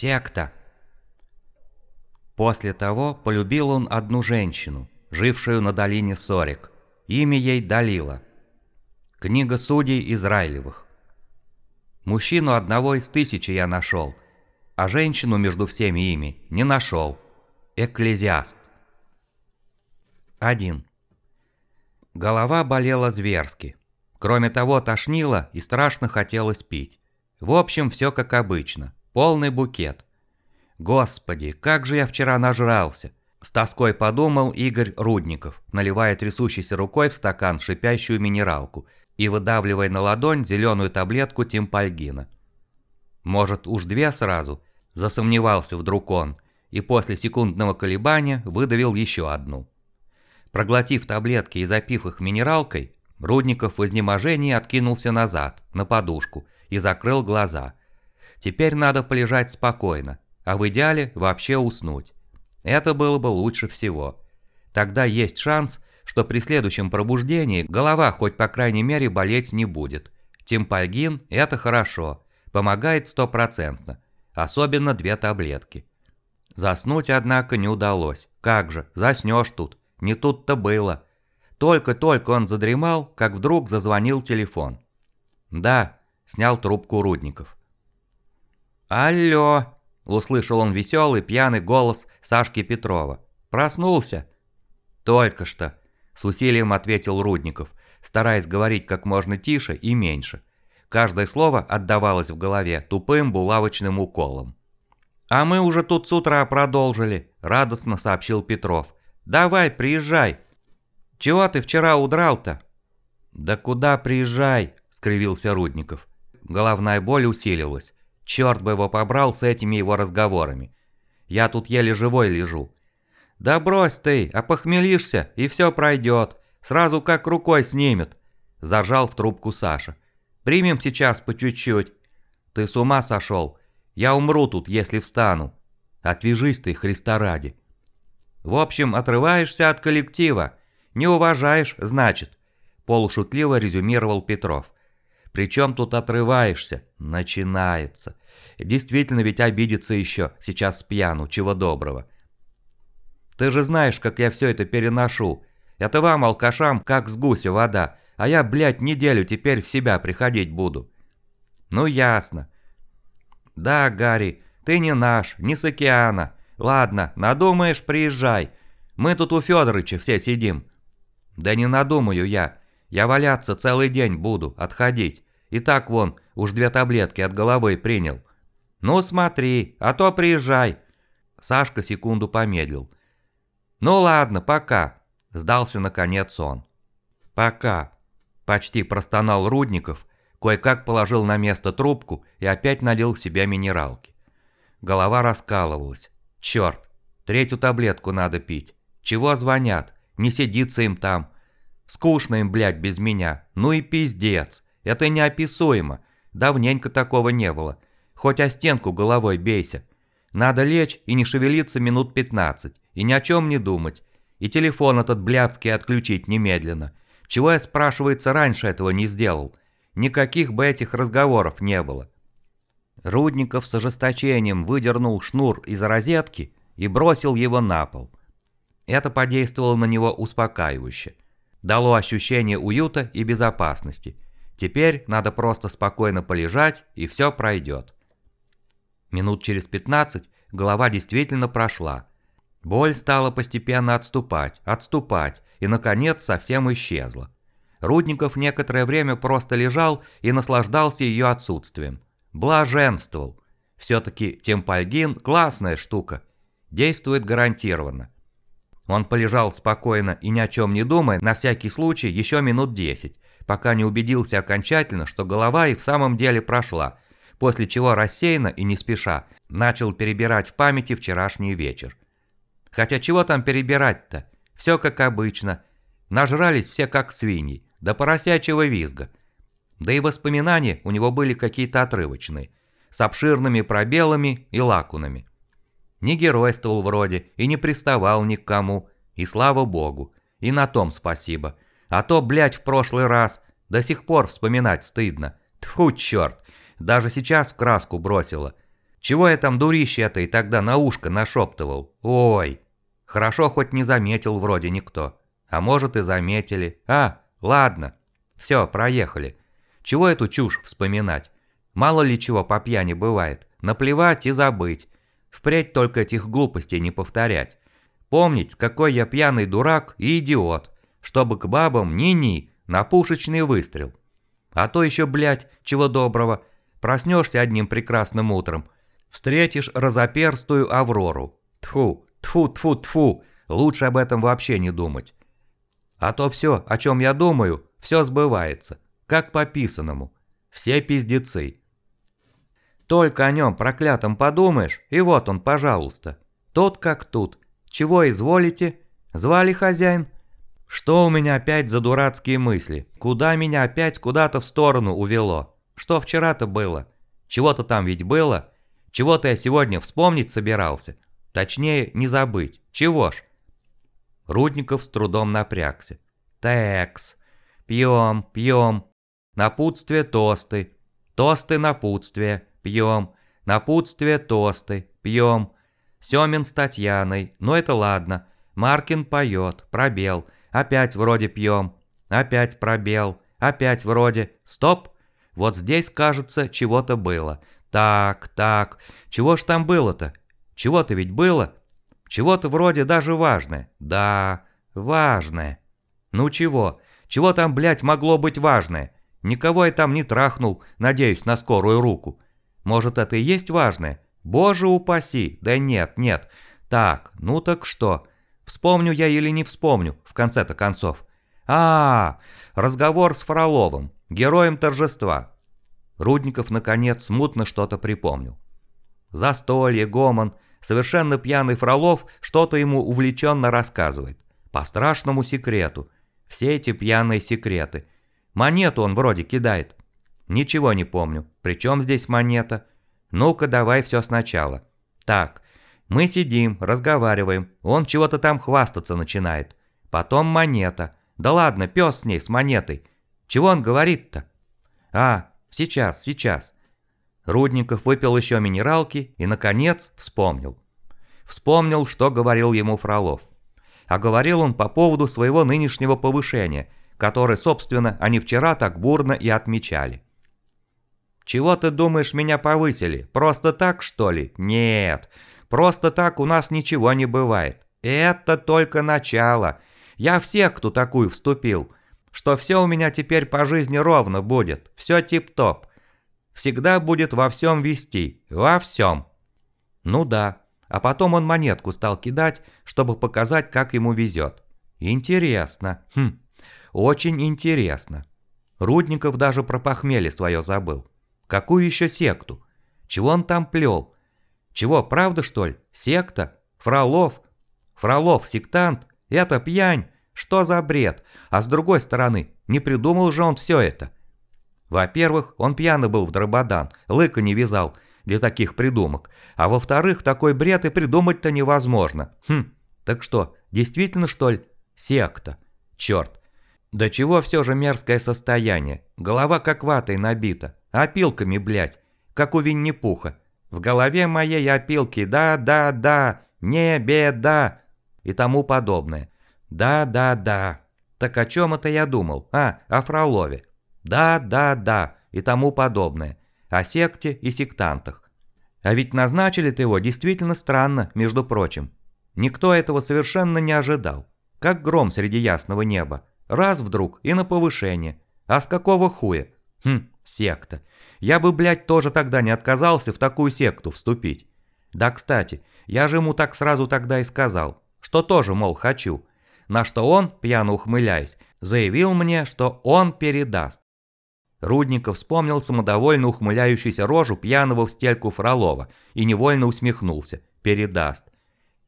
Секта. После того полюбил он одну женщину, жившую на долине Сорик. Имя ей Далила. Книга судей Израилевых. Мужчину одного из тысячи я нашел, а женщину между всеми ими не нашел. Экклезиаст. 1. Голова болела зверски. Кроме того, тошнило и страшно хотелось пить. В общем, все как обычно. Полный букет. Господи, как же я вчера нажрался. С тоской подумал Игорь Рудников, наливая трясущейся рукой в стакан шипящую минералку и выдавливая на ладонь зеленую таблетку тимпальгина. Может, уж две сразу? Засомневался вдруг он, и после секундного колебания выдавил еще одну. Проглотив таблетки и запив их минералкой, Рудников в изнеможении откинулся назад, на подушку, и закрыл глаза. Теперь надо полежать спокойно, а в идеале вообще уснуть. Это было бы лучше всего. Тогда есть шанс, что при следующем пробуждении голова хоть по крайней мере болеть не будет. Тимпальгин – это хорошо, помогает стопроцентно, особенно две таблетки. Заснуть, однако, не удалось. Как же, заснешь тут. Не тут-то было. Только-только он задремал, как вдруг зазвонил телефон. «Да», – снял трубку Рудников. «Алло!» – услышал он веселый пьяный голос Сашки Петрова. «Проснулся?» «Только что», – с усилием ответил Рудников, стараясь говорить как можно тише и меньше. Каждое слово отдавалось в голове тупым булавочным уколом. «А мы уже тут с утра продолжили», – радостно сообщил Петров. «Давай, приезжай». «Чего ты вчера удрал-то?» «Да куда приезжай?» – скривился Рудников. Головная боль усилилась. Черт бы его побрал с этими его разговорами. Я тут еле живой лежу. Да брось ты, опохмелишься, и все пройдет. Сразу как рукой снимет. Зажал в трубку Саша. Примем сейчас по чуть-чуть. Ты с ума сошел? Я умру тут, если встану. Отвяжись ты, Христа ради. В общем, отрываешься от коллектива. Не уважаешь, значит. Полушутливо резюмировал Петров. Причем тут отрываешься? Начинается. Действительно ведь обидится еще, сейчас пьяну, чего доброго. Ты же знаешь, как я все это переношу. Это вам, алкашам, как с гуся вода, а я, блядь, неделю теперь в себя приходить буду. Ну ясно. Да, Гарри, ты не наш, не с океана. Ладно, надумаешь, приезжай. Мы тут у Федорыча все сидим. Да не надумаю я. Я валяться целый день буду, отходить. И так вон, уж две таблетки от головы принял. Ну смотри, а то приезжай. Сашка секунду помедлил. Ну ладно, пока. Сдался наконец он. Пока. Почти простонал Рудников, кое-как положил на место трубку и опять налил в себя минералки. Голова раскалывалась. Черт, третью таблетку надо пить. Чего звонят? Не сидится им там. Скучно им, блядь, без меня. Ну и пиздец. Это неописуемо. Давненько такого не было. Хоть о стенку головой бейся. Надо лечь и не шевелиться минут 15. И ни о чем не думать. И телефон этот блядский отключить немедленно. Чего я, спрашивается, раньше этого не сделал? Никаких бы этих разговоров не было. Рудников с ожесточением выдернул шнур из розетки и бросил его на пол. Это подействовало на него успокаивающе. Дало ощущение уюта и безопасности – Теперь надо просто спокойно полежать, и все пройдет. Минут через 15 голова действительно прошла. Боль стала постепенно отступать, отступать, и наконец совсем исчезла. Рудников некоторое время просто лежал и наслаждался ее отсутствием. Блаженствовал. Все-таки темпальгин – классная штука. Действует гарантированно. Он полежал спокойно и ни о чем не думая, на всякий случай еще минут 10, пока не убедился окончательно, что голова и в самом деле прошла, после чего рассеянно и не спеша начал перебирать в памяти вчерашний вечер. Хотя чего там перебирать-то? Все как обычно. Нажрались все как свиньи, до поросячьего визга. Да и воспоминания у него были какие-то отрывочные, с обширными пробелами и лакунами. Не геройствовал вроде и не приставал ни к кому, и слава богу, и на том спасибо – а то, блядь, в прошлый раз. До сих пор вспоминать стыдно. Тьфу, черт. Даже сейчас в краску бросила. Чего я там дурище это и тогда на ушко нашептывал? Ой, хорошо хоть не заметил вроде никто. А может и заметили. А, ладно. Все, проехали. Чего эту чушь вспоминать? Мало ли чего по пьяни бывает. Наплевать и забыть. Впредь только этих глупостей не повторять. Помнить, какой я пьяный дурак и идиот. Чтобы к бабам ни-ни, на пушечный выстрел. А то еще, блядь, чего доброго. Проснешься одним прекрасным утром. Встретишь разоперстую Аврору. Тфу, тфу, тфу, тфу. Лучше об этом вообще не думать. А то все, о чем я думаю, все сбывается. Как по писанному. Все пиздецы. Только о нем проклятом подумаешь, и вот он, пожалуйста. Тут как тут. Чего изволите? Звали хозяин? Что у меня опять за дурацкие мысли? Куда меня опять куда-то в сторону увело? Что вчера-то было? Чего-то там ведь было? Чего-то я сегодня вспомнить собирался? Точнее, не забыть. Чего ж? Рудников с трудом напрягся. Текс. Пьем, пьем. Напутствие тосты. Тосты напутствие. Пьем. Напутствие тосты. Пьем. Семин с Татьяной. Ну это ладно. Маркин поет. Пробел. Опять вроде пьем. Опять пробел. Опять вроде. Стоп. Вот здесь, кажется, чего-то было. Так, так. Чего ж там было-то? Чего-то ведь было? Чего-то вроде даже важное. Да, важное. Ну чего? Чего там, блядь, могло быть важное? Никого я там не трахнул, надеюсь, на скорую руку. Может, это и есть важное? Боже упаси! Да нет, нет. Так, ну так что? Вспомню я или не вспомню, в конце-то концов. А, разговор с Фроловым, героем торжества. Рудников, наконец, смутно что-то припомнил. Застолье, гомон, совершенно пьяный Фролов что-то ему увлеченно рассказывает. По страшному секрету. Все эти пьяные секреты. Монету он вроде кидает. Ничего не помню. Причем здесь монета? Ну-ка, давай все сначала. Так, мы сидим, разговариваем, он чего-то там хвастаться начинает. Потом монета. Да ладно, пес с ней, с монетой. Чего он говорит-то? А, сейчас, сейчас. Рудников выпил еще минералки и, наконец, вспомнил. Вспомнил, что говорил ему Фролов. А говорил он по поводу своего нынешнего повышения, которое, собственно, они вчера так бурно и отмечали. «Чего ты думаешь, меня повысили? Просто так, что ли? Нет, Просто так у нас ничего не бывает. Это только начало. Я в секту такую вступил, что все у меня теперь по жизни ровно будет, все тип-топ. Всегда будет во всем вести, во всем. Ну да, а потом он монетку стал кидать, чтобы показать, как ему везет. Интересно, хм, очень интересно. Рудников даже про похмелье свое забыл. Какую еще секту? Чего он там плел? Чего, правда что ли? Секта? Фролов? Фролов сектант? Это пьянь? Что за бред? А с другой стороны, не придумал же он все это. Во-первых, он пьяный был в дрободан, лыка не вязал для таких придумок. А во-вторых, такой бред и придумать-то невозможно. Хм, так что, действительно что ли? Секта. Черт. Да чего все же мерзкое состояние. Голова как ватой набита. Опилками, блядь. Как у Винни-Пуха. В голове моей опилки «да-да-да», «не беда» и тому подобное. «Да-да-да». Так о чем это я думал? А, о Фролове. «Да-да-да» и тому подобное. О секте и сектантах. А ведь назначили-то его действительно странно, между прочим. Никто этого совершенно не ожидал. Как гром среди ясного неба. Раз вдруг и на повышение. А с какого хуя? Хм, секта. Я бы, блядь, тоже тогда не отказался в такую секту вступить. Да, кстати, я же ему так сразу тогда и сказал, что тоже, мол, хочу. На что он, пьяно ухмыляясь, заявил мне, что он передаст. Рудников вспомнил самодовольно ухмыляющуюся рожу пьяного в стельку Фролова и невольно усмехнулся. Передаст.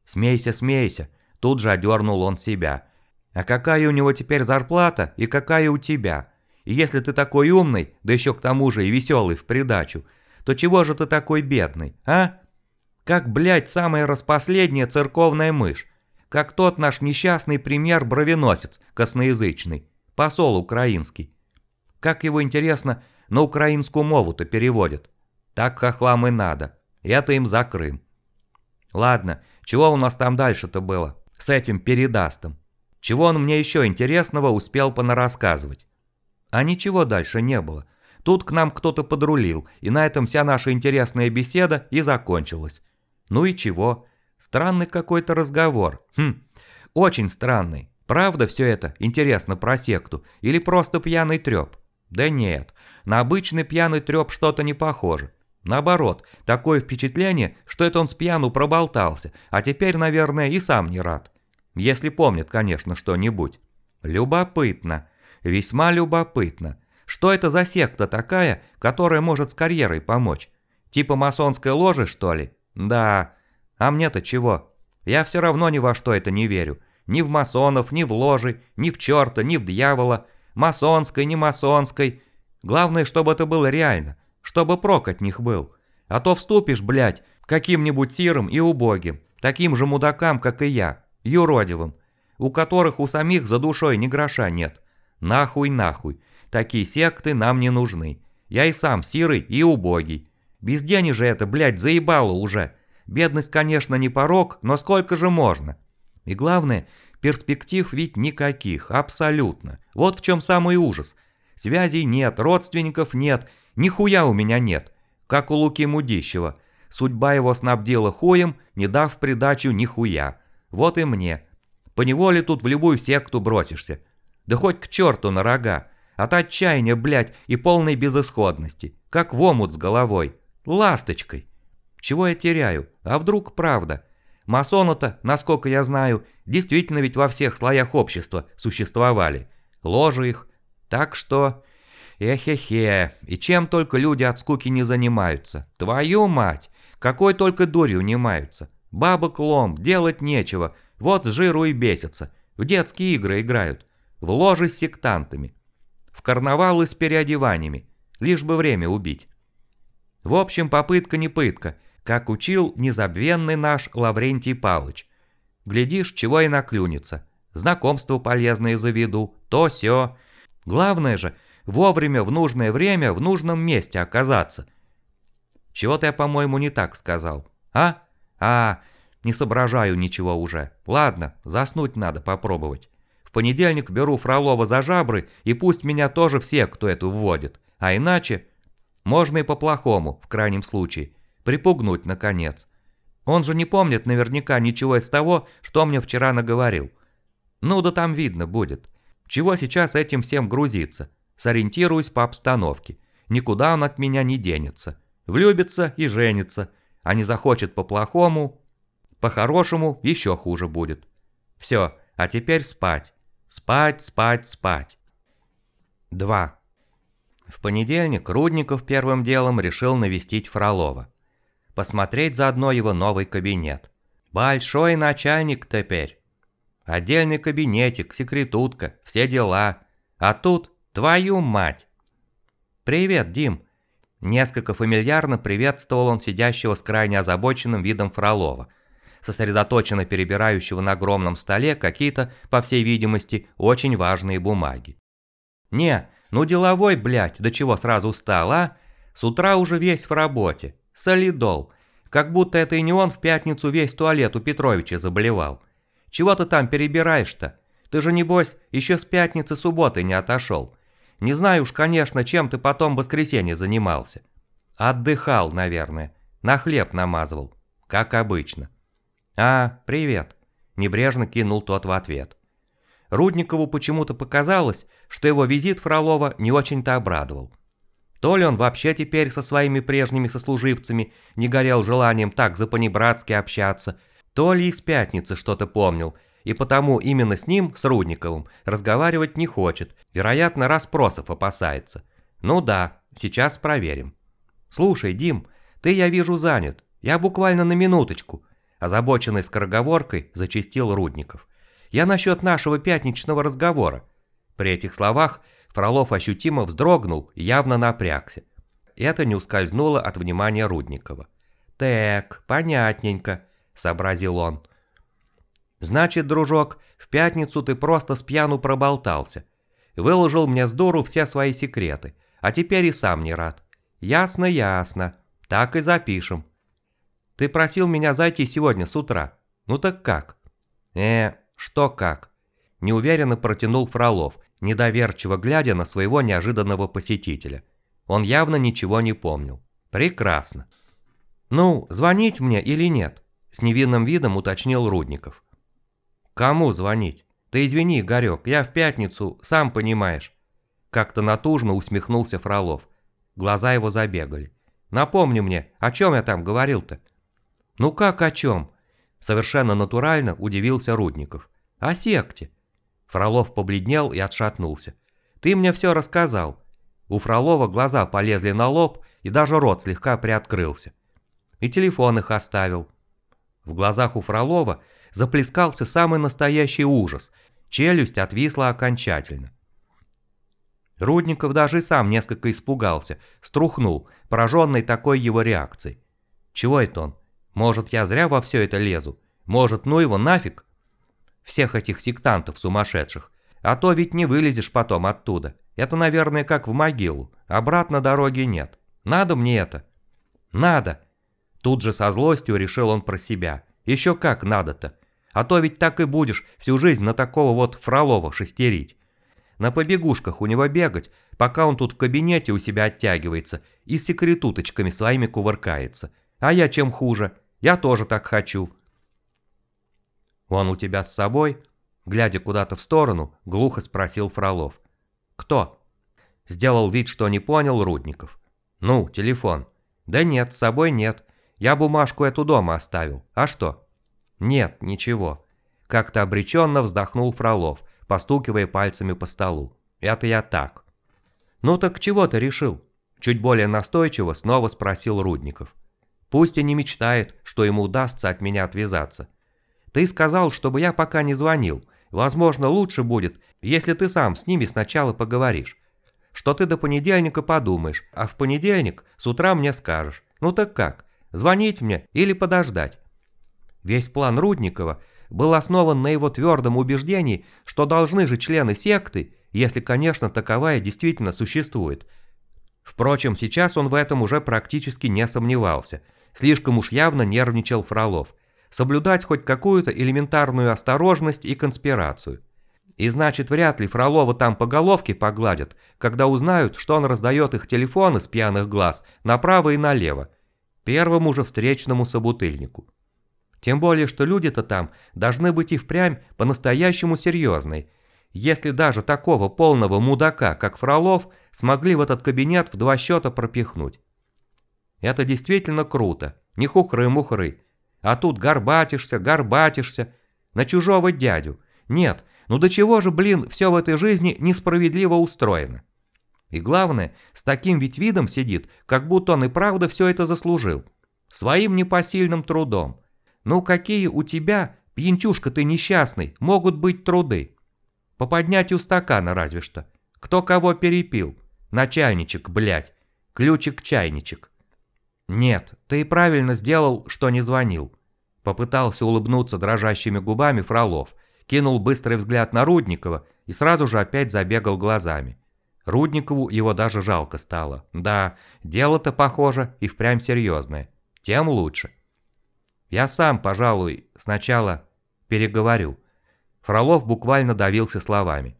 «Смейся, смейся», тут же одернул он себя. «А какая у него теперь зарплата и какая у тебя?» И если ты такой умный, да еще к тому же и веселый в придачу, то чего же ты такой бедный, а? Как, блядь, самая распоследняя церковная мышь. Как тот наш несчастный пример-бровеносец косноязычный, посол украинский. Как его, интересно, на украинскую мову-то переводят? Так хохлам и надо. Это им за Крым. Ладно, чего у нас там дальше-то было? С этим передастом. Чего он мне еще интересного успел понарассказывать? А ничего дальше не было. Тут к нам кто-то подрулил, и на этом вся наша интересная беседа и закончилась. Ну и чего? Странный какой-то разговор. Хм, очень странный. Правда все это интересно про секту или просто пьяный треп? Да нет, на обычный пьяный треп что-то не похоже. Наоборот, такое впечатление, что это он с пьяну проболтался, а теперь, наверное, и сам не рад. Если помнит, конечно, что-нибудь. Любопытно. Весьма любопытно. Что это за секта такая, которая может с карьерой помочь? Типа масонской ложи, что ли? Да. А мне-то чего? Я все равно ни во что это не верю. Ни в масонов, ни в ложи, ни в черта, ни в дьявола. Масонской, не масонской. Главное, чтобы это было реально чтобы прок от них был. А то вступишь, блядь, каким-нибудь сирым и убогим, таким же мудакам, как и я, юродивым, у которых у самих за душой ни гроша нет. Нахуй, нахуй, такие секты нам не нужны. Я и сам сирый и убогий. Без же это, блядь, заебало уже. Бедность, конечно, не порог, но сколько же можно? И главное, перспектив ведь никаких, абсолютно. Вот в чем самый ужас. Связей нет, родственников нет – Нихуя у меня нет, как у Луки Мудищева. Судьба его снабдила хуем, не дав придачу нихуя. Вот и мне. Поневоле тут в любую секту бросишься. Да хоть к черту на рога. От отчаяния, блядь, и полной безысходности. Как в омут с головой. Ласточкой. Чего я теряю? А вдруг правда? Масоны-то, насколько я знаю, действительно ведь во всех слоях общества существовали. Ложи их. Так что... Эхе-хе, и чем только люди от скуки не занимаются. Твою мать, какой только дурью не маются. Бабок лом, делать нечего, вот с жиру и бесятся. В детские игры играют, в ложи с сектантами, в карнавалы с переодеваниями, лишь бы время убить. В общем, попытка не пытка, как учил незабвенный наш Лаврентий Палыч. Глядишь, чего и наклюнется. Знакомство полезное заведу, то все. Главное же – вовремя, в нужное время, в нужном месте оказаться. Чего-то я, по-моему, не так сказал. А? А, не соображаю ничего уже. Ладно, заснуть надо попробовать. В понедельник беру Фролова за жабры, и пусть меня тоже все, кто эту вводит. А иначе... Можно и по-плохому, в крайнем случае. Припугнуть, наконец. Он же не помнит наверняка ничего из того, что мне вчера наговорил. Ну да там видно будет. Чего сейчас этим всем грузиться? сориентируюсь по обстановке. Никуда он от меня не денется. Влюбится и женится, а не захочет по-плохому, по-хорошему еще хуже будет. Все, а теперь спать. Спать, спать, спать. 2. В понедельник Рудников первым делом решил навестить Фролова. Посмотреть заодно его новый кабинет. Большой начальник теперь. Отдельный кабинетик, секретутка, все дела. А тут Твою мать! Привет, Дим. Несколько фамильярно приветствовал он сидящего с крайне озабоченным видом Фролова, сосредоточенно перебирающего на огромном столе какие-то, по всей видимости, очень важные бумаги. «Не, ну деловой, блядь, до чего сразу стал, а? С утра уже весь в работе. Солидол. Как будто это и не он в пятницу весь туалет у Петровича заболевал. Чего ты там перебираешь-то? Ты же, небось, еще с пятницы субботы не отошел. Не знаю уж, конечно, чем ты потом в воскресенье занимался. Отдыхал, наверное. На хлеб намазывал. Как обычно. А, привет. Небрежно кинул тот в ответ. Рудникову почему-то показалось, что его визит Фролова не очень-то обрадовал. То ли он вообще теперь со своими прежними сослуживцами не горел желанием так запанибратски общаться, то ли из пятницы что-то помнил – и потому именно с ним, с Рудниковым, разговаривать не хочет, вероятно, расспросов опасается. Ну да, сейчас проверим. Слушай, Дим, ты, я вижу, занят. Я буквально на минуточку. Озабоченный скороговоркой зачистил Рудников. Я насчет нашего пятничного разговора. При этих словах Фролов ощутимо вздрогнул явно напрягся. Это не ускользнуло от внимания Рудникова. «Так, понятненько», — сообразил он. Значит, дружок, в пятницу ты просто с пьяну проболтался. Выложил мне с дуру все свои секреты, а теперь и сам не рад. Ясно, ясно. Так и запишем. Ты просил меня зайти сегодня с утра. Ну так как? Э, что как? Неуверенно протянул Фролов, недоверчиво глядя на своего неожиданного посетителя. Он явно ничего не помнил. Прекрасно. Ну, звонить мне или нет? С невинным видом уточнил Рудников. Кому звонить? Ты извини, Игорек, я в пятницу, сам понимаешь. Как-то натужно усмехнулся Фролов. Глаза его забегали. Напомни мне, о чем я там говорил-то? Ну как о чем? Совершенно натурально удивился Рудников. О секте. Фролов побледнел и отшатнулся. Ты мне все рассказал. У Фролова глаза полезли на лоб и даже рот слегка приоткрылся. И телефон их оставил. В глазах у Фролова заплескался самый настоящий ужас. Челюсть отвисла окончательно. Рудников даже и сам несколько испугался, струхнул, пораженный такой его реакцией. Чего это он? Может, я зря во все это лезу? Может, ну его нафиг? Всех этих сектантов сумасшедших. А то ведь не вылезешь потом оттуда. Это, наверное, как в могилу. Обратно дороги нет. Надо мне это? Надо. Тут же со злостью решил он про себя. Еще как надо-то. А то ведь так и будешь всю жизнь на такого вот Фролова шестерить на побегушках у него бегать, пока он тут в кабинете у себя оттягивается и секретуточками своими кувыркается. А я чем хуже? Я тоже так хочу. Он у тебя с собой? Глядя куда-то в сторону, глухо спросил Фролов. Кто? Сделал вид, что не понял Рудников. Ну, телефон. Да нет, с собой нет. Я бумажку эту дома оставил. А что? Нет, ничего. Как-то обреченно вздохнул Фролов, постукивая пальцами по столу. «Это я так». «Ну так чего ты решил?» Чуть более настойчиво снова спросил Рудников. «Пусть и не мечтает, что ему удастся от меня отвязаться. Ты сказал, чтобы я пока не звонил. Возможно, лучше будет, если ты сам с ними сначала поговоришь. Что ты до понедельника подумаешь, а в понедельник с утра мне скажешь. Ну так как, звонить мне или подождать?» Весь план Рудникова был основан на его твердом убеждении, что должны же члены секты, если, конечно, таковая действительно существует. Впрочем, сейчас он в этом уже практически не сомневался. Слишком уж явно нервничал Фролов. Соблюдать хоть какую-то элементарную осторожность и конспирацию. И значит, вряд ли Фролова там по головке погладят, когда узнают, что он раздает их телефоны с пьяных глаз направо и налево, первому же встречному собутыльнику. Тем более, что люди-то там должны быть и впрямь по-настоящему серьезные. Если даже такого полного мудака, как Фролов, смогли в этот кабинет в два счета пропихнуть. Это действительно круто, не хухры-мухры. А тут горбатишься, горбатишься, на чужого дядю. Нет, ну до чего же, блин, все в этой жизни несправедливо устроено. И главное, с таким ведь видом сидит, как будто он и правда все это заслужил. Своим непосильным трудом. Ну какие у тебя, пьянчушка ты несчастный, могут быть труды? По поднятию стакана разве что. Кто кого перепил? Начальничек, блядь. Ключик-чайничек. Нет, ты правильно сделал, что не звонил. Попытался улыбнуться дрожащими губами Фролов, кинул быстрый взгляд на Рудникова и сразу же опять забегал глазами. Рудникову его даже жалко стало. Да, дело-то, похоже, и впрямь серьезное. Тем лучше. Я сам, пожалуй, сначала переговорю. Фролов буквально давился словами.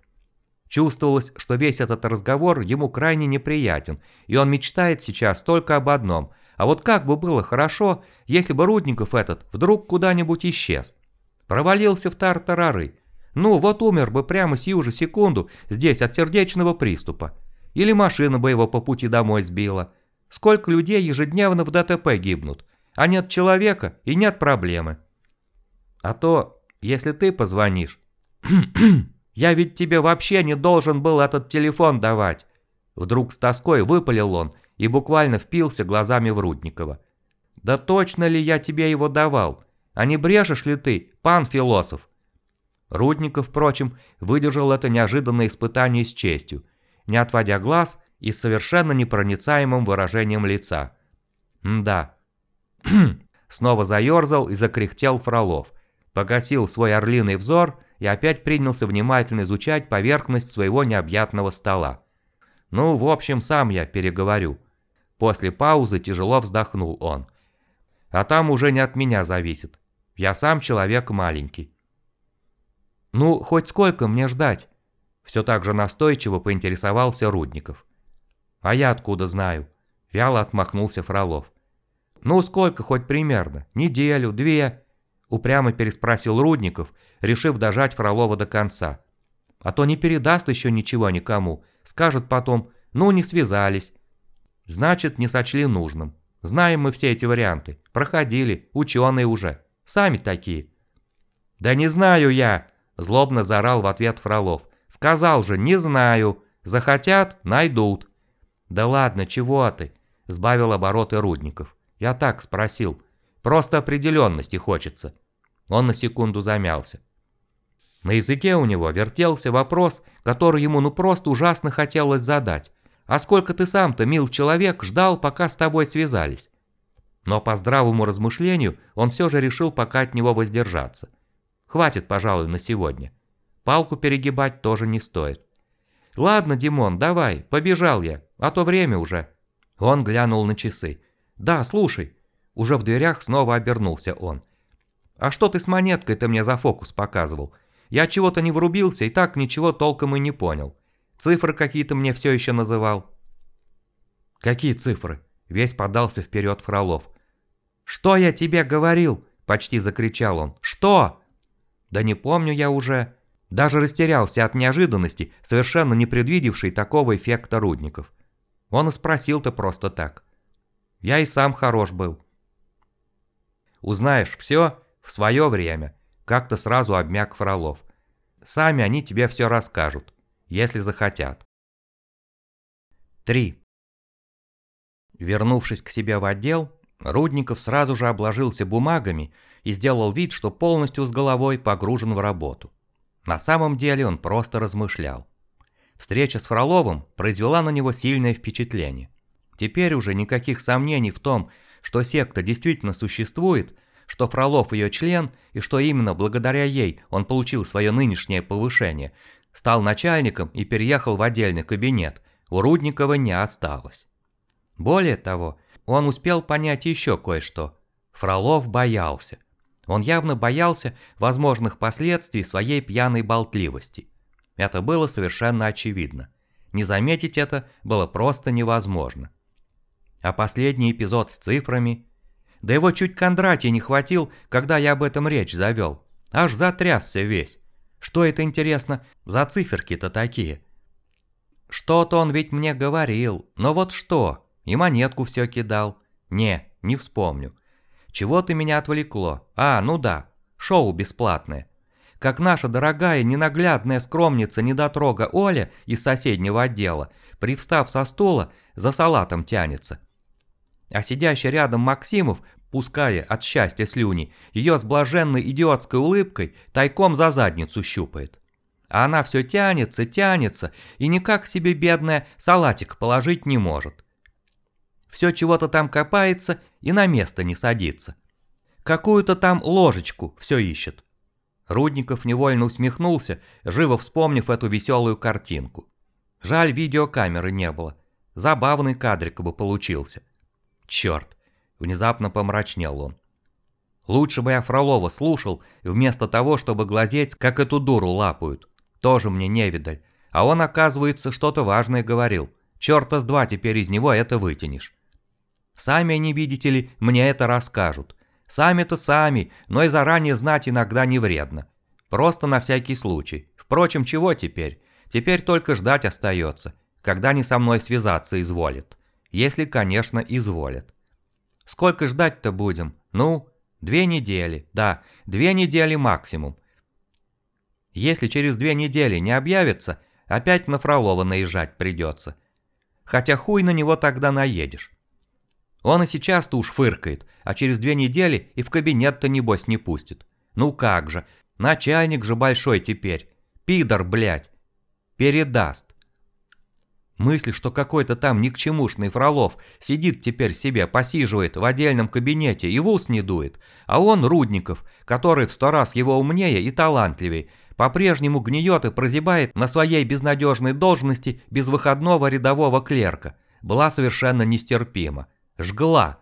Чувствовалось, что весь этот разговор ему крайне неприятен, и он мечтает сейчас только об одном. А вот как бы было хорошо, если бы Рудников этот вдруг куда-нибудь исчез. Провалился в тартарары. Ну, вот умер бы прямо сию же секунду здесь от сердечного приступа. Или машина бы его по пути домой сбила. Сколько людей ежедневно в ДТП гибнут а нет человека и нет проблемы. А то, если ты позвонишь, я ведь тебе вообще не должен был этот телефон давать. Вдруг с тоской выпалил он и буквально впился глазами в Рудникова. Да точно ли я тебе его давал? А не брешешь ли ты, пан философ? Рудников, впрочем, выдержал это неожиданное испытание с честью, не отводя глаз и с совершенно непроницаемым выражением лица. Да, Снова заерзал и закряхтел Фролов. Погасил свой орлиный взор и опять принялся внимательно изучать поверхность своего необъятного стола. «Ну, в общем, сам я переговорю». После паузы тяжело вздохнул он. А там уже не от меня зависит. Я сам человек маленький. Ну, хоть сколько мне ждать? Все так же настойчиво поинтересовался Рудников. А я откуда знаю? Вяло отмахнулся Фролов. Ну, сколько хоть примерно? Неделю, две? Упрямо переспросил Рудников, решив дожать Фролова до конца. А то не передаст еще ничего никому. Скажет потом, ну не связались. Значит, не сочли нужным. Знаем мы все эти варианты. Проходили, ученые уже. Сами такие. Да не знаю я, злобно заорал в ответ Фролов. Сказал же, не знаю. Захотят, найдут. Да ладно, чего ты? Сбавил обороты Рудников. Я так спросил. Просто определенности хочется. Он на секунду замялся. На языке у него вертелся вопрос, который ему ну просто ужасно хотелось задать. «А сколько ты сам-то, мил человек, ждал, пока с тобой связались?» Но по здравому размышлению он все же решил пока от него воздержаться. Хватит, пожалуй, на сегодня. Палку перегибать тоже не стоит. «Ладно, Димон, давай, побежал я, а то время уже». Он глянул на часы. «Да, слушай». Уже в дверях снова обернулся он. «А что ты с монеткой-то мне за фокус показывал? Я чего-то не врубился и так ничего толком и не понял. Цифры какие-то мне все еще называл». «Какие цифры?» – весь подался вперед Фролов. «Что я тебе говорил?» – почти закричал он. «Что?» «Да не помню я уже». Даже растерялся от неожиданности, совершенно не предвидевший такого эффекта Рудников. Он и спросил-то просто так. Я и сам хорош был. Узнаешь все в свое время, как-то сразу обмяк Фролов. Сами они тебе все расскажут, если захотят. 3. Вернувшись к себе в отдел, Рудников сразу же обложился бумагами и сделал вид, что полностью с головой погружен в работу. На самом деле он просто размышлял. Встреча с Фроловым произвела на него сильное впечатление. Теперь уже никаких сомнений в том, что секта действительно существует, что Фролов ее член и что именно благодаря ей он получил свое нынешнее повышение, стал начальником и переехал в отдельный кабинет, у Рудникова не осталось. Более того, он успел понять еще кое-что. Фролов боялся. Он явно боялся возможных последствий своей пьяной болтливости. Это было совершенно очевидно. Не заметить это было просто невозможно. А последний эпизод с цифрами... Да его чуть Кондратий не хватил, когда я об этом речь завел. Аж затрясся весь. Что это, интересно, за циферки-то такие? Что-то он ведь мне говорил, но вот что? И монетку все кидал. Не, не вспомню. Чего ты меня отвлекло? А, ну да, шоу бесплатное как наша дорогая ненаглядная скромница-недотрога Оля из соседнего отдела, привстав со стула, за салатом тянется. А сидящий рядом Максимов, пуская от счастья слюни, ее с блаженной идиотской улыбкой тайком за задницу щупает. А она все тянется, тянется и никак себе бедная салатик положить не может. Все чего-то там копается и на место не садится. Какую-то там ложечку все ищет. Рудников невольно усмехнулся, живо вспомнив эту веселую картинку. Жаль, видеокамеры не было. Забавный кадрик бы получился. Черт, внезапно помрачнел он. Лучше бы я Фролова слушал, вместо того, чтобы глазеть, как эту дуру лапают. Тоже мне невидаль. А он, оказывается, что-то важное говорил. Черта с два теперь из него это вытянешь. Сами они, видите ли, мне это расскажут. Сами-то сами, но и заранее знать иногда не вредно. Просто на всякий случай. Впрочем, чего теперь? Теперь только ждать остается, когда они со мной связаться изволят. Если, конечно, изволят. Сколько ждать-то будем? Ну, две недели, да, две недели максимум. Если через две недели не объявится, опять на Фролова наезжать придется. Хотя хуй на него тогда наедешь. Он и сейчас-то уж фыркает, а через две недели и в кабинет-то небось не пустит. Ну как же, начальник же большой теперь. Пидор, блядь. Передаст. Мысль, что какой-то там никчемушный Фролов сидит теперь себе, посиживает в отдельном кабинете и в ус не дует, а он, Рудников, который в сто раз его умнее и талантливее, по-прежнему гниет и прозябает на своей безнадежной должности без выходного рядового клерка, была совершенно нестерпима жгла.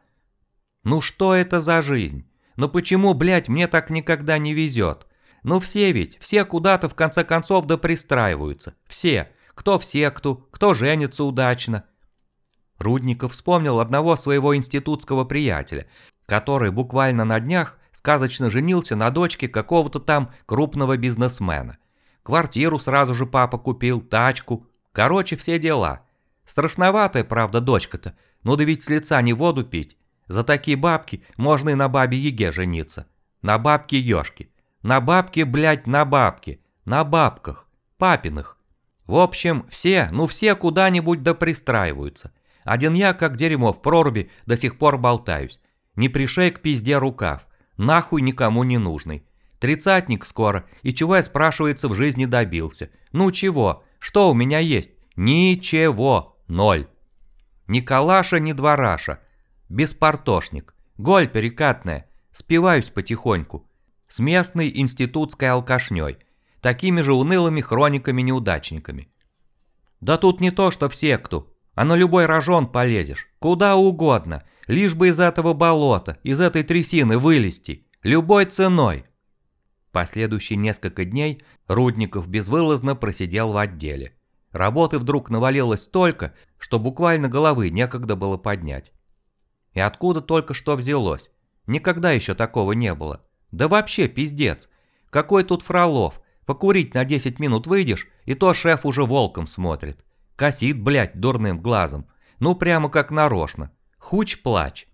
Ну что это за жизнь? Ну почему, блядь, мне так никогда не везет? Ну все ведь, все куда-то в конце концов да пристраиваются. Все. Кто в секту, кто женится удачно. Рудников вспомнил одного своего институтского приятеля, который буквально на днях сказочно женился на дочке какого-то там крупного бизнесмена. Квартиру сразу же папа купил, тачку. Короче, все дела. Страшноватая, правда, дочка-то, но да ведь с лица не воду пить. За такие бабки можно и на бабе Еге жениться. На бабке Ёшки. На бабке, блядь, на бабке. На бабках. Папиных. В общем, все, ну все куда-нибудь да пристраиваются. Один я, как дерьмо в проруби, до сих пор болтаюсь. Не пришей к пизде рукав. Нахуй никому не нужный. Тридцатник скоро, и чего я, спрашивается, в жизни добился? Ну чего? Что у меня есть? Ничего. Ноль. Ни калаша, ни двораша. Беспортошник. Голь перекатная. Спиваюсь потихоньку. С местной институтской алкашней. Такими же унылыми хрониками-неудачниками. Да тут не то, что в секту, а на любой рожон полезешь. Куда угодно. Лишь бы из этого болота, из этой трясины вылезти. Любой ценой. Последующие несколько дней Рудников безвылазно просидел в отделе. Работы вдруг навалилось столько, что буквально головы некогда было поднять. И откуда только что взялось? Никогда еще такого не было. Да вообще пиздец. Какой тут Фролов? Покурить на 10 минут выйдешь, и то шеф уже волком смотрит. Косит, блядь, дурным глазом. Ну прямо как нарочно. Хуч-плач.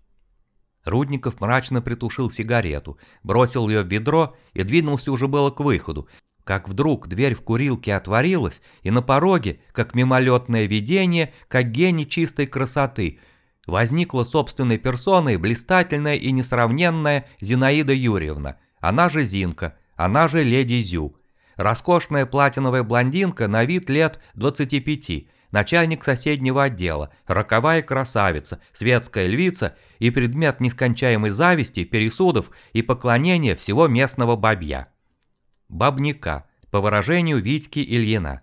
Рудников мрачно притушил сигарету, бросил ее в ведро и двинулся уже было к выходу, как вдруг дверь в курилке отворилась, и на пороге, как мимолетное видение, как гений чистой красоты, возникла собственной персоной блистательная и несравненная Зинаида Юрьевна, она же Зинка, она же Леди Зю. Роскошная платиновая блондинка на вид лет 25, начальник соседнего отдела, роковая красавица, светская львица и предмет нескончаемой зависти, пересудов и поклонения всего местного бабья бабняка, по выражению Витьки Ильина.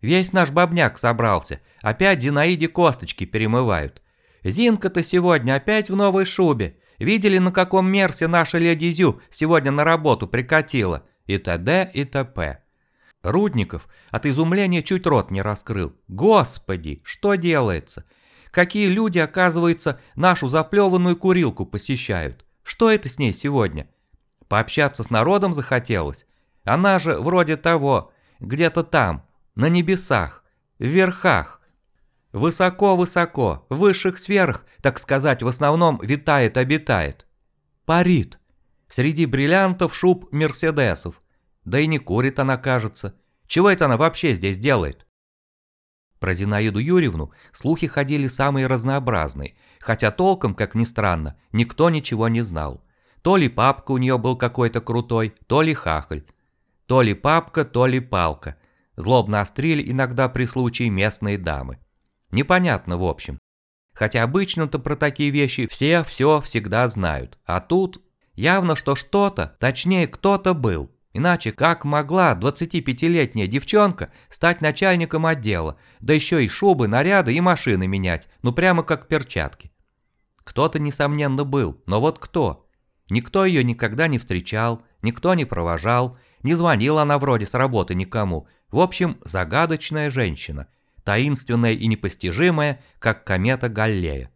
Весь наш бабняк собрался, опять Зинаиде косточки перемывают. Зинка-то сегодня опять в новой шубе. Видели, на каком мерсе наша леди Зю сегодня на работу прикатила? И т.д. и т.п. Рудников от изумления чуть рот не раскрыл. Господи, что делается? Какие люди, оказывается, нашу заплеванную курилку посещают? Что это с ней сегодня? Пообщаться с народом захотелось? Она же вроде того, где-то там, на небесах, в верхах. Высоко-высоко, в высших сферах, так сказать, в основном витает-обитает. Парит. Среди бриллиантов шуб мерседесов. Да и не курит она, кажется. Чего это она вообще здесь делает? Про Зинаиду Юрьевну слухи ходили самые разнообразные, хотя толком, как ни странно, никто ничего не знал. То ли папка у нее был какой-то крутой, то ли хахаль. То ли папка, то ли палка. Злобно острили иногда при случае местные дамы. Непонятно в общем. Хотя обычно-то про такие вещи все все всегда знают. А тут явно, что что-то, точнее кто-то был. Иначе как могла 25-летняя девчонка стать начальником отдела, да еще и шубы, наряды и машины менять, ну прямо как перчатки. Кто-то, несомненно, был, но вот кто? Никто ее никогда не встречал, никто не провожал, не звонила она вроде с работы никому. В общем, загадочная женщина. Таинственная и непостижимая, как комета Галлея.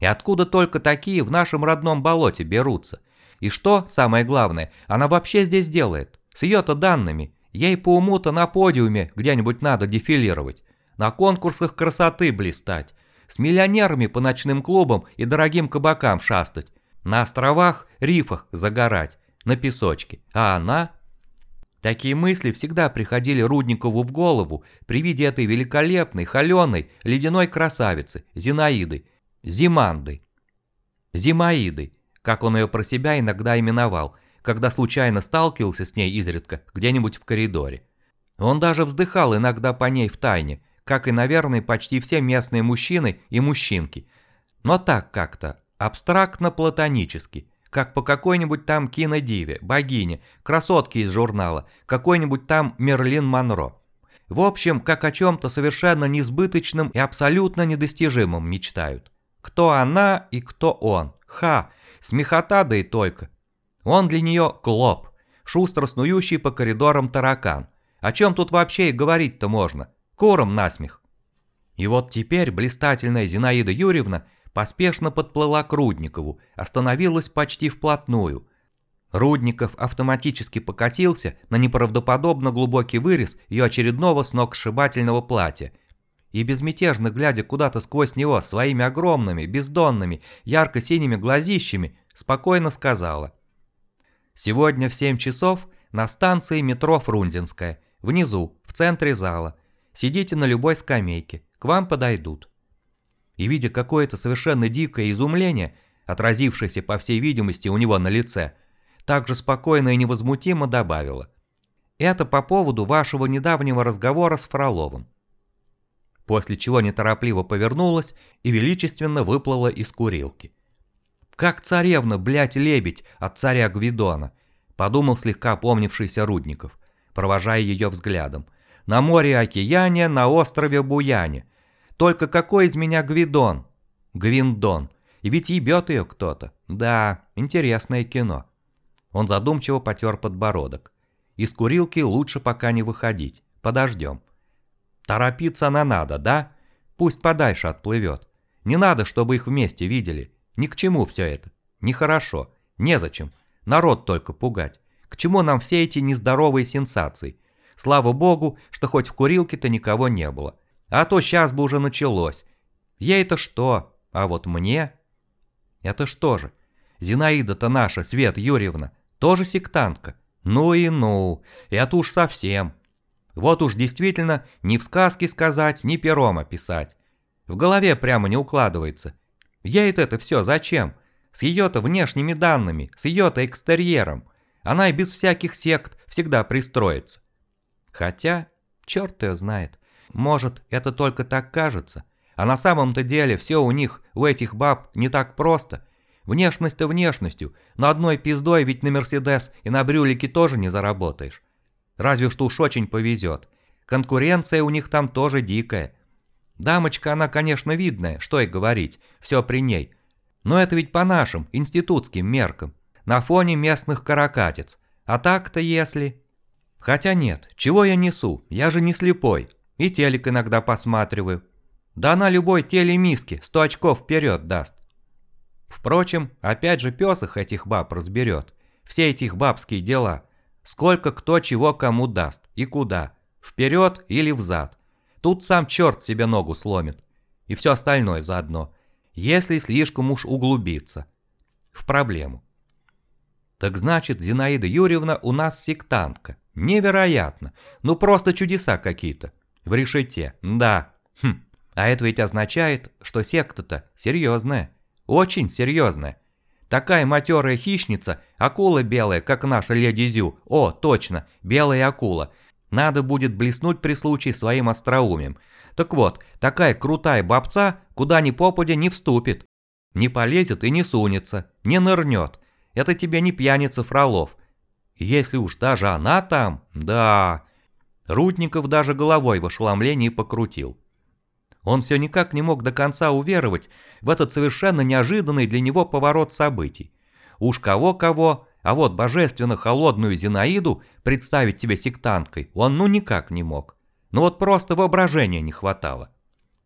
И откуда только такие в нашем родном болоте берутся? И что, самое главное, она вообще здесь делает? С ее-то данными. Ей по уму-то на подиуме где-нибудь надо дефилировать. На конкурсах красоты блистать. С миллионерами по ночным клубам и дорогим кабакам шастать. На островах, рифах загорать. На песочке. А она Такие мысли всегда приходили Рудникову в голову при виде этой великолепной, холеной, ледяной красавицы, Зинаиды, Зиманды. Зимаиды, как он ее про себя иногда именовал, когда случайно сталкивался с ней изредка где-нибудь в коридоре. Он даже вздыхал иногда по ней в тайне, как и, наверное, почти все местные мужчины и мужчинки. Но так как-то, абстрактно-платонически – как по какой-нибудь там кинодиве, богине, красотке из журнала, какой-нибудь там Мерлин Монро. В общем, как о чем-то совершенно несбыточном и абсолютно недостижимом мечтают. Кто она и кто он, Ха, смехота да и только. Он для нее клоп, шустро снующий по коридорам таракан. О чем тут вообще и говорить-то можно? Куром насмех. И вот теперь блистательная Зинаида Юрьевна поспешно подплыла к Рудникову, остановилась почти вплотную. Рудников автоматически покосился на неправдоподобно глубокий вырез ее очередного сногсшибательного платья и безмятежно глядя куда-то сквозь него своими огромными, бездонными, ярко-синими глазищами, спокойно сказала. «Сегодня в 7 часов на станции метро Фрунзенская, внизу, в центре зала. Сидите на любой скамейке, к вам подойдут». И видя какое-то совершенно дикое изумление, отразившееся по всей видимости у него на лице, также спокойно и невозмутимо добавила. «Это по поводу вашего недавнего разговора с Фроловым после чего неторопливо повернулась и величественно выплыла из курилки. «Как царевна, блядь, лебедь от царя Гвидона», – подумал слегка помнившийся Рудников, провожая ее взглядом. «На море океане, на острове Буяне. Только какой из меня Гвидон?» «Гвиндон. И ведь ебет ее кто-то. Да, интересное кино». Он задумчиво потер подбородок. Из курилки лучше пока не выходить. Подождем. Торопиться она надо, да? Пусть подальше отплывет. Не надо, чтобы их вместе видели. Ни к чему все это. Нехорошо. Незачем. Народ только пугать. К чему нам все эти нездоровые сенсации? Слава богу, что хоть в курилке-то никого не было. А то сейчас бы уже началось. Ей-то что? А вот мне? Это что же? Зинаида-то наша, Свет Юрьевна, тоже сектантка? Ну и ну, это уж совсем. Вот уж действительно ни в сказке сказать, ни пером описать. В голове прямо не укладывается. Ей-то это все зачем? С ее-то внешними данными, с ее-то экстерьером. Она и без всяких сект всегда пристроится. Хотя, черт ее знает, может, это только так кажется. А на самом-то деле все у них, у этих баб, не так просто. Внешность-то внешностью, но одной пиздой ведь на Мерседес и на брюлике тоже не заработаешь. Разве что уж очень повезет. Конкуренция у них там тоже дикая. Дамочка она, конечно, видная, что и говорить, все при ней. Но это ведь по нашим, институтским меркам. На фоне местных каракатиц. А так-то если... Хотя нет, чего я несу, я же не слепой. И телек иногда посматриваю. Да она любой телемиске сто очков вперед даст. Впрочем, опять же пес их этих баб разберет. Все эти их бабские дела. Сколько кто чего кому даст и куда, вперед или взад. Тут сам черт себе ногу сломит. И все остальное заодно, если слишком уж углубиться в проблему. Так значит, Зинаида Юрьевна у нас сектантка. Невероятно. Ну просто чудеса какие-то. В решете. Да. Хм. А это ведь означает, что секта-то серьезная. Очень серьезная. Такая матерая хищница, акула белая, как наша леди Зю. О, точно, белая акула. Надо будет блеснуть при случае своим остроумием. Так вот, такая крутая бабца куда ни попадя не вступит. Не полезет и не сунется, не нырнет. Это тебе не пьяница Фролов. Если уж даже она там, да... Рудников даже головой в ошеломлении покрутил. Он все никак не мог до конца уверовать в этот совершенно неожиданный для него поворот событий. Уж кого-кого, а вот божественно холодную Зинаиду представить себе сектанткой он ну никак не мог. Ну вот просто воображения не хватало.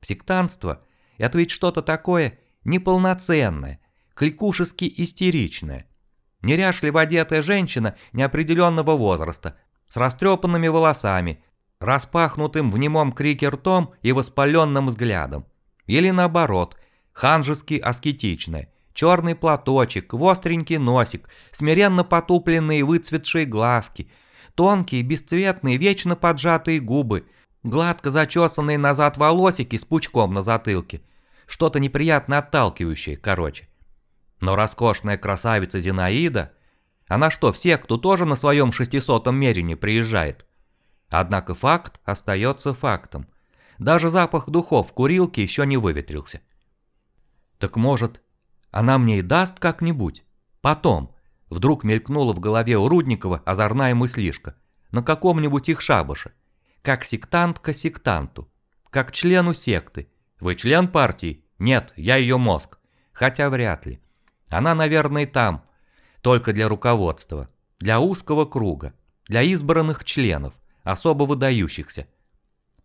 Сектантство – это ведь что-то такое неполноценное, кликушески истеричное. Неряшливо одетая женщина неопределенного возраста, с растрепанными волосами, распахнутым в немом крике ртом и воспаленным взглядом. Или наоборот, ханжески аскетичное. Черный платочек, остренький носик, смиренно потупленные выцветшие глазки, тонкие, бесцветные, вечно поджатые губы, гладко зачесанные назад волосики с пучком на затылке. Что-то неприятно отталкивающее, короче. Но роскошная красавица Зинаида... Она что, всех, кто тоже на своем шестисотом мерине приезжает? Однако факт остается фактом. Даже запах духов в курилке еще не выветрился. Так может, она мне и даст как-нибудь? Потом. Вдруг мелькнула в голове у Рудникова озорная мыслишка. На каком-нибудь их шабаше. Как сектантка сектанту. Как члену секты. Вы член партии? Нет, я ее мозг. Хотя вряд ли. Она, наверное, там, только для руководства, для узкого круга, для избранных членов, особо выдающихся.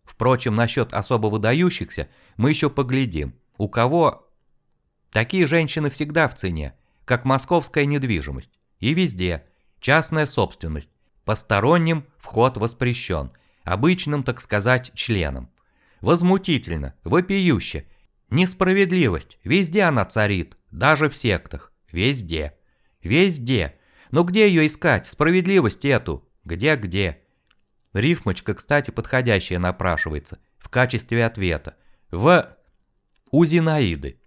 Впрочем, насчет особо выдающихся мы еще поглядим. У кого... Такие женщины всегда в цене, как московская недвижимость. И везде. Частная собственность. Посторонним вход воспрещен. Обычным, так сказать, членам. Возмутительно, вопиюще. Несправедливость. Везде она царит. Даже в сектах. Везде. Везде. Но где ее искать, справедливость эту? Где-где? Рифмочка, кстати, подходящая напрашивается в качестве ответа. В... У Зинаиды.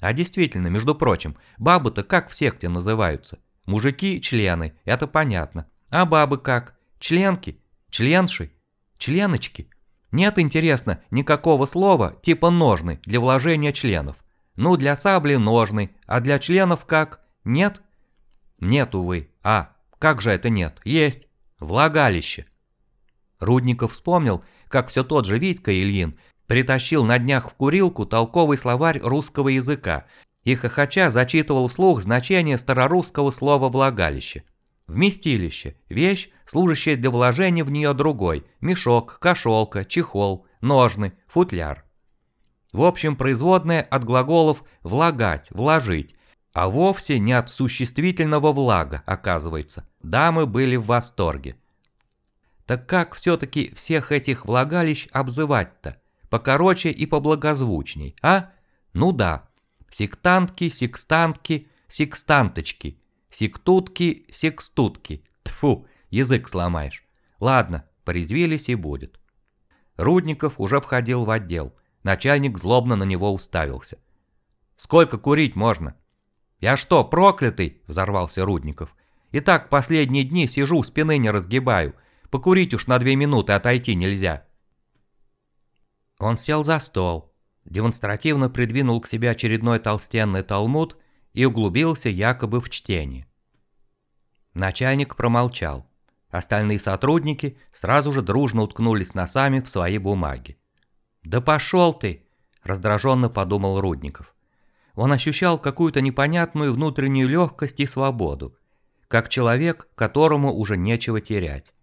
А действительно, между прочим, бабы-то как в секте называются? Мужики – члены, это понятно. А бабы как? Членки? Членши? Членочки? Нет, интересно, никакого слова типа ножны для вложения членов. Ну, для сабли ножны, а для членов как? Нет? Нет, увы. А, как же это нет? Есть. Влагалище. Рудников вспомнил, как все тот же Витька Ильин притащил на днях в курилку толковый словарь русского языка и хохоча зачитывал вслух значение старорусского слова «влагалище». Вместилище – вещь, служащая для вложения в нее другой – мешок, кошелка, чехол, ножны, футляр. В общем, производное от глаголов «влагать», «вложить», а вовсе не от существительного «влага», оказывается. Дамы были в восторге. Так как все-таки всех этих влагалищ обзывать-то? Покороче и поблагозвучней, а? Ну да. Сектантки, секстантки, секстанточки. Сектутки, секстутки. Тфу, язык сломаешь. Ладно, порезвились и будет. Рудников уже входил в отдел. Начальник злобно на него уставился. «Сколько курить можно?» «Я что, проклятый?» – взорвался Рудников. «И так последние дни сижу, спины не разгибаю. Покурить уж на две минуты отойти нельзя». Он сел за стол, демонстративно придвинул к себе очередной толстенный талмуд и углубился якобы в чтение. Начальник промолчал. Остальные сотрудники сразу же дружно уткнулись носами в свои бумаги. «Да пошел ты!» – раздраженно подумал Рудников. Он ощущал какую-то непонятную внутреннюю легкость и свободу, как человек, которому уже нечего терять.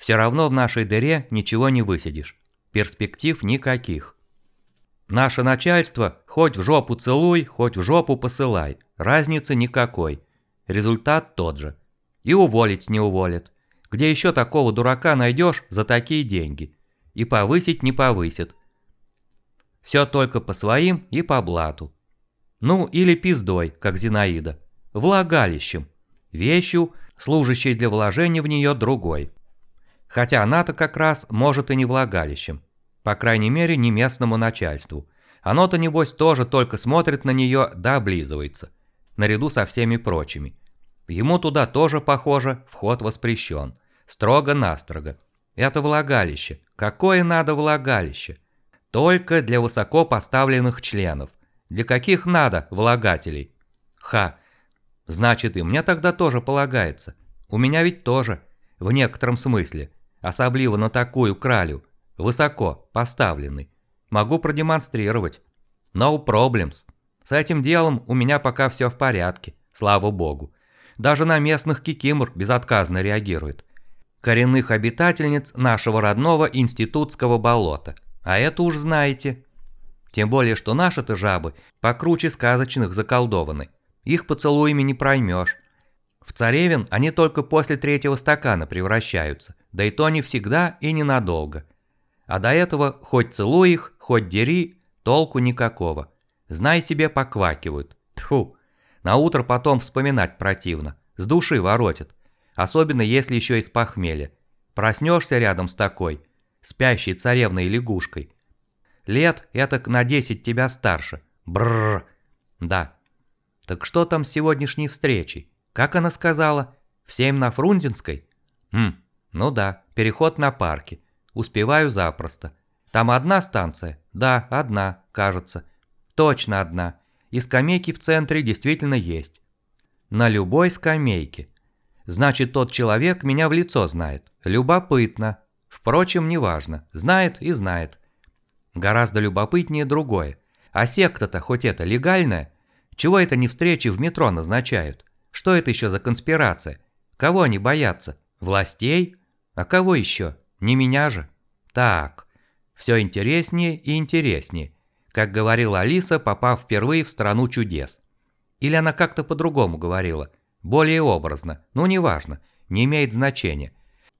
Все равно в нашей дыре ничего не высидишь, перспектив никаких. Наше начальство хоть в жопу целуй, хоть в жопу посылай, разницы никакой. Результат тот же. И уволить не уволят. Где еще такого дурака найдешь за такие деньги? И повысить не повысит. Все только по своим и по блату. Ну, или пиздой, как Зинаида. Влагалищем. Вещью, служащей для вложения в нее другой. Хотя она-то как раз может и не влагалищем. По крайней мере, не местному начальству. Оно-то, небось, тоже только смотрит на нее да облизывается. Наряду со всеми прочими. Ему туда тоже, похоже, вход воспрещен. Строго-настрого. Это влагалище. Какое надо влагалище? Только для высоко поставленных членов. Для каких надо влагателей? Ха. Значит, и мне тогда тоже полагается. У меня ведь тоже. В некотором смысле. Особливо на такую кралю. Высоко поставленный. Могу продемонстрировать. No problems. С этим делом у меня пока все в порядке. Слава богу. Даже на местных кикимор безотказно реагирует. Коренных обитательниц нашего родного институтского болота. А это уж знаете. Тем более, что наши-то жабы покруче сказочных заколдованы. Их поцелуями не проймешь. В царевин они только после третьего стакана превращаются, да и то не всегда и ненадолго. А до этого хоть целуй их, хоть дери, толку никакого. Знай себе, поквакивают. Тьфу. На утро потом вспоминать противно. С души воротит. Особенно если еще из похмелья. Проснешься рядом с такой, спящей царевной лягушкой, Лет этак на 10 тебя старше. Бррр. Да. Так что там с сегодняшней встречей? Как она сказала? В 7 на Фрунзенской? Хм, ну да, переход на парке. Успеваю запросто. Там одна станция? Да, одна, кажется. Точно одна. И скамейки в центре действительно есть. На любой скамейке. Значит, тот человек меня в лицо знает. Любопытно. Впрочем, неважно. Знает и знает. Гораздо любопытнее другое. А секта-то хоть это легальная? Чего это не встречи в метро назначают? Что это еще за конспирация? Кого они боятся? Властей? А кого еще? Не меня же? Так, все интереснее и интереснее, как говорила Алиса, попав впервые в страну чудес. Или она как-то по-другому говорила, более образно, ну неважно, не имеет значения.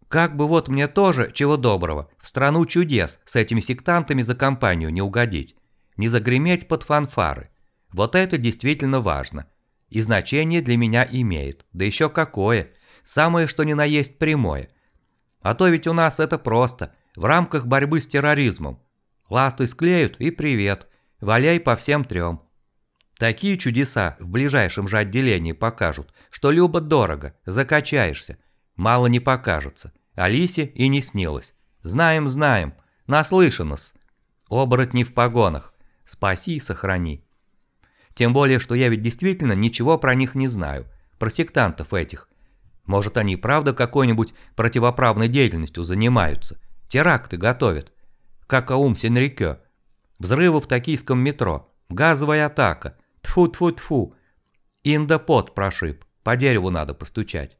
Как бы вот мне тоже, чего доброго, в страну чудес с этими сектантами за компанию не угодить, не загреметь под фанфары. Вот это действительно важно. И значение для меня имеет, да еще какое, самое что ни на есть прямое. А то ведь у нас это просто, в рамках борьбы с терроризмом. Ласты склеют и привет, валяй по всем трем. Такие чудеса в ближайшем же отделении покажут, что любо-дорого, закачаешься. Мало не покажется. Алисе и не снилось. Знаем, знаем, наслышано-с. Оборотни в погонах. Спаси и сохрани. Тем более, что я ведь действительно ничего про них не знаю. Про сектантов этих. Может, они правда какой-нибудь противоправной деятельностью занимаются. Теракты готовят. Как Аум Сенрикё. Взрывы в токийском метро. Газовая атака. Тфу-тфу-тфу. Индопот прошиб. По дереву надо постучать.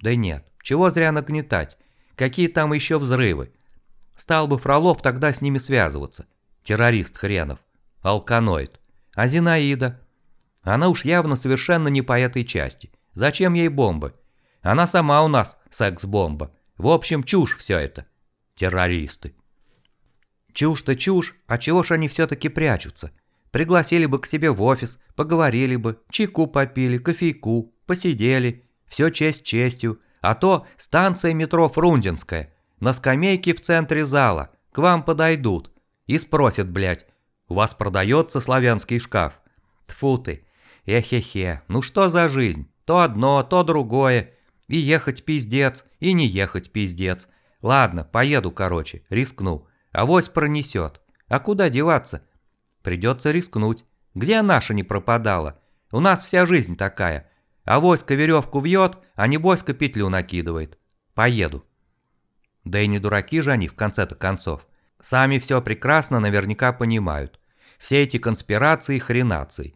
Да нет, чего зря нагнетать. Какие там еще взрывы? Стал бы Фролов тогда с ними связываться. Террорист хренов. Алканоид. А Зинаида? Она уж явно совершенно не по этой части. Зачем ей бомбы? Она сама у нас секс-бомба. В общем, чушь все это. Террористы. Чушь-то чушь, а чего ж они все-таки прячутся? Пригласили бы к себе в офис, поговорили бы, чайку попили, кофейку, посидели. Все честь честью. А то станция метро Фрунзенская. На скамейке в центре зала. К вам подойдут. И спросят, блядь, у вас продается славянский шкаф? Тфу ты. Эхе-хе, ну что за жизнь? То одно, то другое. И ехать пиздец, и не ехать пиздец. Ладно, поеду, короче, рискну. Авось пронесет. А куда деваться? Придется рискнуть. Где наша не пропадала? У нас вся жизнь такая. Авоська веревку вьет, а небоська петлю накидывает. Поеду. Да и не дураки же они в конце-то концов. Сами все прекрасно наверняка понимают. Все эти конспирации и хренации.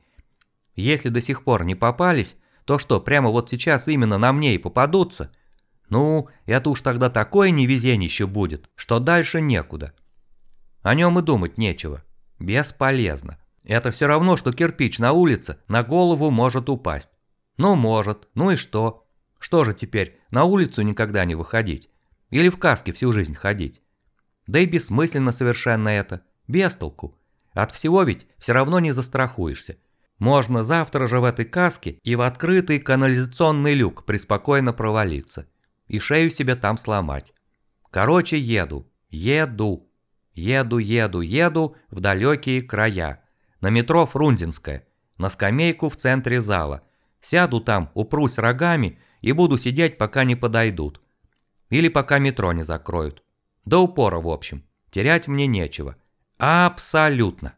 Если до сих пор не попались, то что, прямо вот сейчас именно на мне и попадутся? Ну, это уж тогда такое невезенище будет, что дальше некуда. О нем и думать нечего. Бесполезно. Это все равно, что кирпич на улице на голову может упасть. Ну, может. Ну и что? Что же теперь, на улицу никогда не выходить? Или в каске всю жизнь ходить? Да и бессмысленно совершенно это. Без толку. От всего ведь все равно не застрахуешься. Можно завтра же в этой каске и в открытый канализационный люк преспокойно провалиться. И шею себе там сломать. Короче, еду. Еду. Еду, еду, еду в далекие края. На метро Фрунзенская. На скамейку в центре зала. Сяду там, упрусь рогами и буду сидеть, пока не подойдут. Или пока метро не закроют. До упора, в общем. Терять мне нечего. Абсолютно.